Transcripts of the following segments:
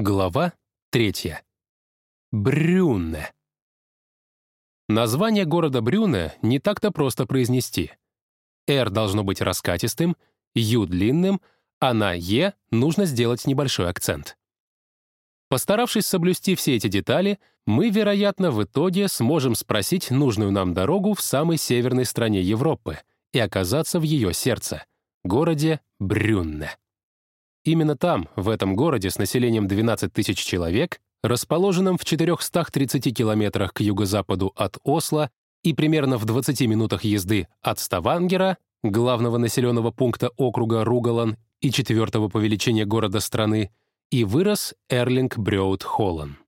Глава третья. Брюнне. Название города Брюне не так-то просто произнести. «Р» должно быть раскатистым, «Ю» — длинным, а на «Е» нужно сделать небольшой акцент. Постаравшись соблюсти все эти детали, мы, вероятно, в итоге сможем спросить нужную нам дорогу в самой северной стране Европы и оказаться в ее сердце — городе Брюнне. Именно там, в этом городе с населением 12 тысяч человек, расположенном в 430 километрах к юго-западу от Осло и примерно в 20 минутах езды от Ставангера, главного населенного пункта округа Ругалан и четвертого по величине города страны, и вырос Эрлинг Брёуд Холлан.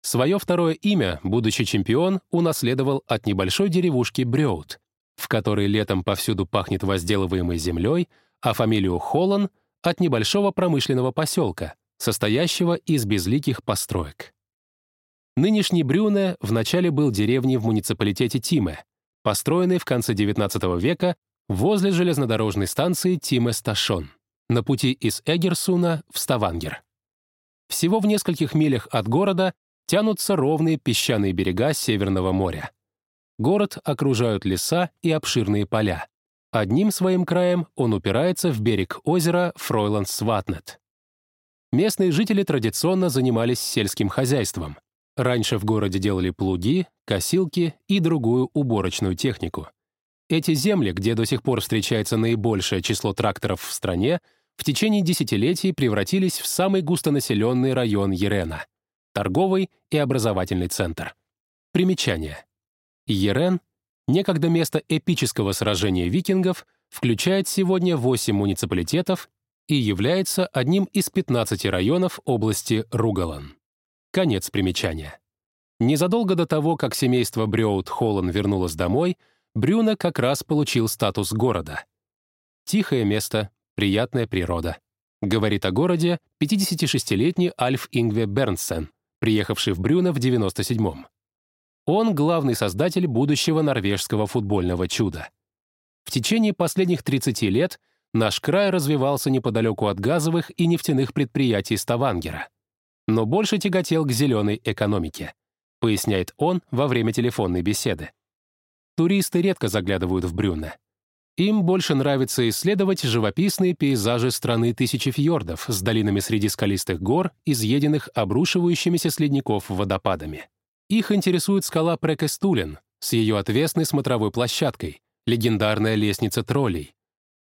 Свое второе имя будущий чемпион унаследовал от небольшой деревушки Брёуд, в которой летом повсюду пахнет возделываемой землей, а фамилию Холлан — от небольшого промышленного поселка, состоящего из безликих построек. Нынешний Брюне вначале был деревней в муниципалитете Тиме, построенной в конце XIX века возле железнодорожной станции Тиме-Сташон, на пути из Эгерсуна в Ставангер. Всего в нескольких милях от города тянутся ровные песчаные берега Северного моря. Город окружают леса и обширные поля. Одним своим краем он упирается в берег озера Фройланд-Сватнет. Местные жители традиционно занимались сельским хозяйством. Раньше в городе делали плуги, косилки и другую уборочную технику. Эти земли, где до сих пор встречается наибольшее число тракторов в стране, в течение десятилетий превратились в самый густонаселенный район Ерена — торговый и образовательный центр. Примечание. Ерен некогда место эпического сражения викингов, включает сегодня 8 муниципалитетов и является одним из 15 районов области Ругалан. Конец примечания. Незадолго до того, как семейство Брёут Холлан вернулось домой, Брюна как раз получил статус города. Тихое место, приятная природа. Говорит о городе 56-летний Альф Ингве Бернсен, приехавший в Брюна в 97-м. Он главный создатель будущего норвежского футбольного чуда. В течение последних 30 лет наш край развивался неподалеку от газовых и нефтяных предприятий Ставангера, но больше тяготел к зеленой экономике, поясняет он во время телефонной беседы. Туристы редко заглядывают в Брюнне. Им больше нравится исследовать живописные пейзажи страны тысячи фьордов с долинами среди скалистых гор, изъеденных обрушивающимися с ледников водопадами. Их интересует скала Прекестулен с ее отвесной смотровой площадкой, легендарная лестница троллей.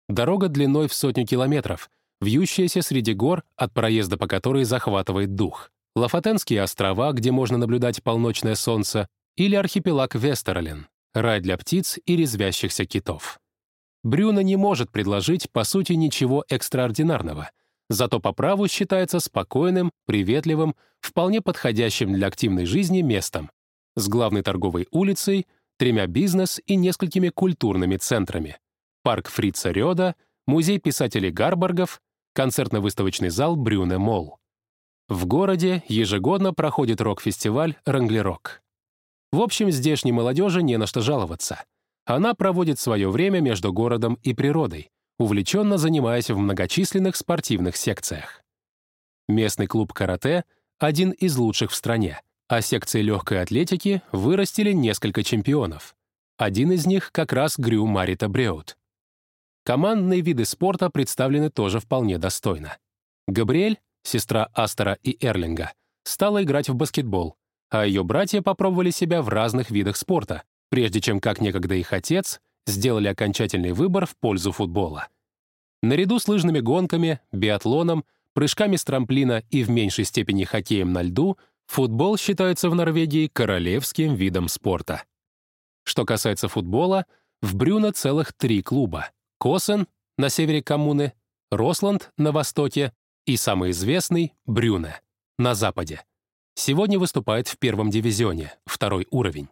Дорога длиной в сотню километров, вьющаяся среди гор, от проезда по которой захватывает дух. Лафатенские острова, где можно наблюдать полночное солнце, или архипелаг Вестерлен, рай для птиц и резвящихся китов. Брюно не может предложить, по сути, ничего экстраординарного — зато по праву считается спокойным, приветливым, вполне подходящим для активной жизни местом, с главной торговой улицей, тремя бизнес и несколькими культурными центрами. Парк Фрица Рёда, музей писателей Гарборгов, концертно-выставочный зал Брюне Молл. В городе ежегодно проходит рок-фестиваль «Ранглерок». В общем, здешней молодежи не на что жаловаться. Она проводит свое время между городом и природой, увлеченно занимаясь в многочисленных спортивных секциях. Местный клуб карате — один из лучших в стране, а секции легкой атлетики вырастили несколько чемпионов. Один из них как раз Грю Марита Бреут. Командные виды спорта представлены тоже вполне достойно. Габриэль, сестра Астера и Эрлинга, стала играть в баскетбол, а ее братья попробовали себя в разных видах спорта, прежде чем, как некогда их отец, сделали окончательный выбор в пользу футбола. Наряду с лыжными гонками, биатлоном, прыжками с трамплина и в меньшей степени хоккеем на льду, футбол считается в Норвегии королевским видом спорта. Что касается футбола, в Брюно целых три клуба. Косен на севере коммуны, Росланд на востоке и самый известный — Брюне на западе. Сегодня выступает в первом дивизионе, второй уровень.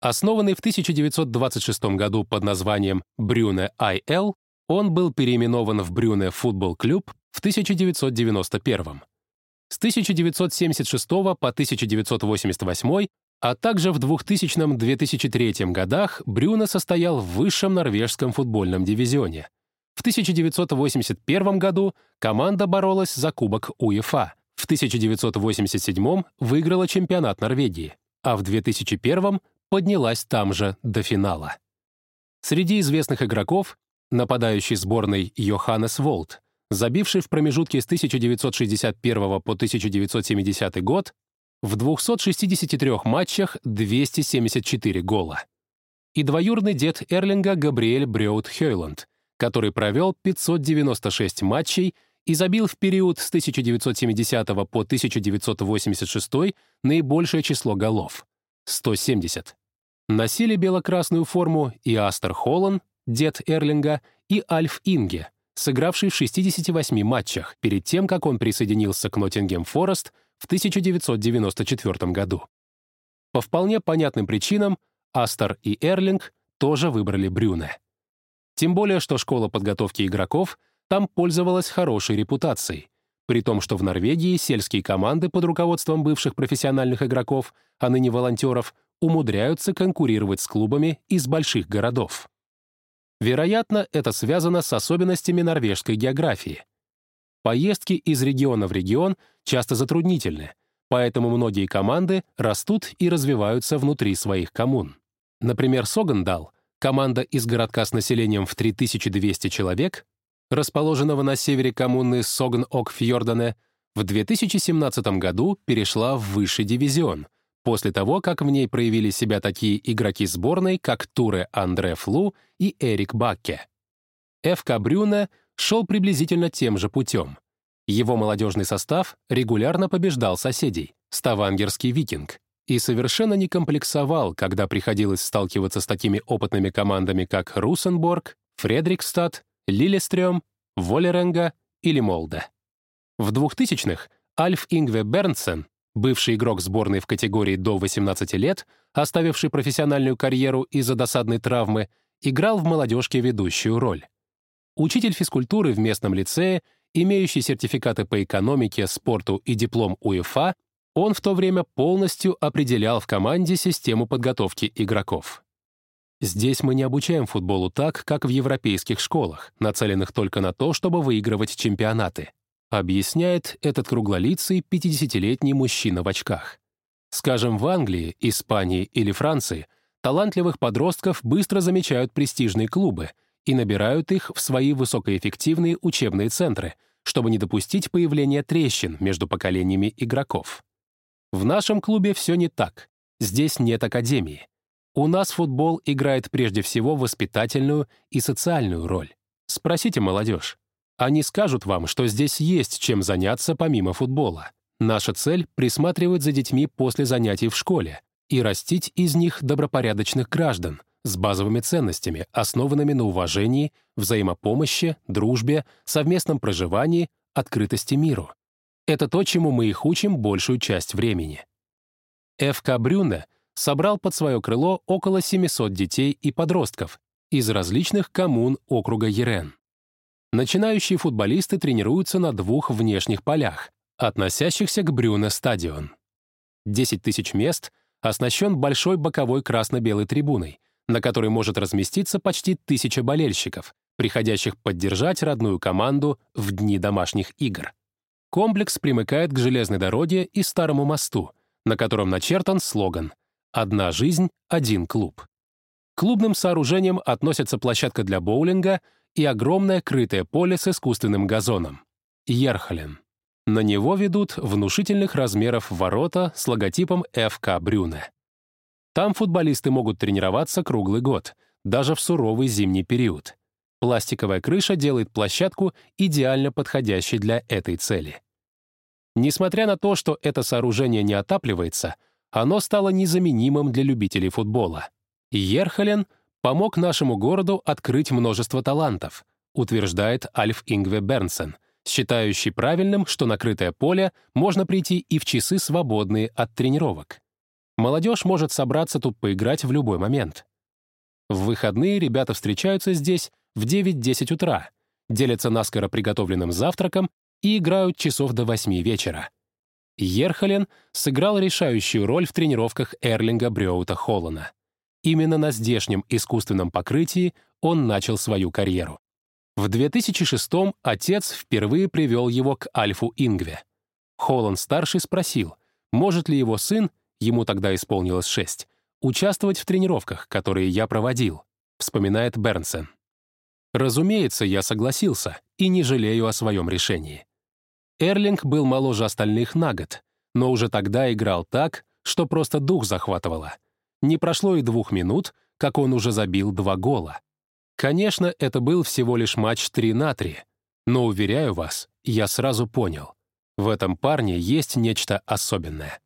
Основанный в 1926 году под названием Брюне IL, он был переименован в Брюне Футбол Клуб в 1991 С 1976 по 1988, а также в 2000-2003 годах Брюне состоял в высшем норвежском футбольном дивизионе. В 1981 году команда боролась за Кубок УЕФА, в В 1987 выиграла чемпионат Норвегии, а в 2001 поднялась там же до финала. Среди известных игроков — нападающий сборной Йоханнес Волт, забивший в промежутке с 1961 по 1970 год в 263 матчах 274 гола. И двоюродный дед Эрлинга Габриэль Брёут Хёйланд, который провел 596 матчей и забил в период с 1970 по 1986 наибольшее число голов — 170. Носили бело-красную форму и Астер Холлан, дед Эрлинга, и Альф Инге, сыгравший в 68 матчах перед тем, как он присоединился к Ноттингем Форест в 1994 году. По вполне понятным причинам Астер и Эрлинг тоже выбрали Брюне. Тем более, что школа подготовки игроков там пользовалась хорошей репутацией, при том, что в Норвегии сельские команды под руководством бывших профессиональных игроков, а ныне волонтеров, умудряются конкурировать с клубами из больших городов. Вероятно, это связано с особенностями норвежской географии. Поездки из региона в регион часто затруднительны, поэтому многие команды растут и развиваются внутри своих коммун. Например, Согандал, команда из городка с населением в 3200 человек, расположенного на севере коммуны Согн-Ок-Фьордане, в 2017 году перешла в высший дивизион, после того, как в ней проявили себя такие игроки сборной, как Туре Андре Флу и Эрик Бакке. ФК Брюне шел приблизительно тем же путем. Его молодежный состав регулярно побеждал соседей, ставангерский «Викинг», и совершенно не комплексовал, когда приходилось сталкиваться с такими опытными командами, как Русенборг, Фредрикстад, Лилестрём, Волеренга или Молде. В 2000-х Альф Ингве Бернсен бывший игрок сборной в категории до 18 лет, оставивший профессиональную карьеру из-за досадной травмы, играл в молодежке ведущую роль. Учитель физкультуры в местном лицее, имеющий сертификаты по экономике, спорту и диплом УЕФА, он в то время полностью определял в команде систему подготовки игроков. Здесь мы не обучаем футболу так, как в европейских школах, нацеленных только на то, чтобы выигрывать чемпионаты объясняет этот круглолицый 50-летний мужчина в очках. Скажем, в Англии, Испании или Франции талантливых подростков быстро замечают престижные клубы и набирают их в свои высокоэффективные учебные центры, чтобы не допустить появления трещин между поколениями игроков. В нашем клубе все не так. Здесь нет академии. У нас футбол играет прежде всего воспитательную и социальную роль. Спросите молодежь. Они скажут вам, что здесь есть чем заняться помимо футбола. Наша цель — присматривать за детьми после занятий в школе и растить из них добропорядочных граждан с базовыми ценностями, основанными на уважении, взаимопомощи, дружбе, совместном проживании, открытости миру. Это то, чему мы их учим большую часть времени. ФК Брюне собрал под свое крыло около 700 детей и подростков из различных коммун округа Ерен. Начинающие футболисты тренируются на двух внешних полях, относящихся к Брюне-стадион. 10 тысяч мест оснащен большой боковой красно-белой трибуной, на которой может разместиться почти тысяча болельщиков, приходящих поддержать родную команду в дни домашних игр. Комплекс примыкает к железной дороге и старому мосту, на котором начертан слоган «Одна жизнь, один клуб». К клубным сооружениям относятся площадка для боулинга и огромное крытое поле с искусственным газоном — Ерхален. На него ведут внушительных размеров ворота с логотипом ФК Брюне. Там футболисты могут тренироваться круглый год, даже в суровый зимний период. Пластиковая крыша делает площадку идеально подходящей для этой цели. Несмотря на то, что это сооружение не отапливается, оно стало незаменимым для любителей футбола. Ерхален помог нашему городу открыть множество талантов, утверждает Альф Ингве Бернсен, считающий правильным, что накрытое поле можно прийти и в часы, свободные от тренировок. Молодежь может собраться тут поиграть в любой момент. В выходные ребята встречаются здесь в 9-10 утра, делятся наскоро приготовленным завтраком и играют часов до 8 вечера. Ерхален сыграл решающую роль в тренировках Эрлинга Брёута Холлана. Именно на здешнем искусственном покрытии он начал свою карьеру. В 2006-м отец впервые привел его к Альфу Ингве. Холланд-старший спросил, может ли его сын, ему тогда исполнилось шесть, участвовать в тренировках, которые я проводил, вспоминает Бернсен. Разумеется, я согласился и не жалею о своем решении. Эрлинг был моложе остальных на год, но уже тогда играл так, что просто дух захватывало. Не прошло и двух минут, как он уже забил два гола. Конечно, это был всего лишь матч 3 на 3, но, уверяю вас, я сразу понял, в этом парне есть нечто особенное.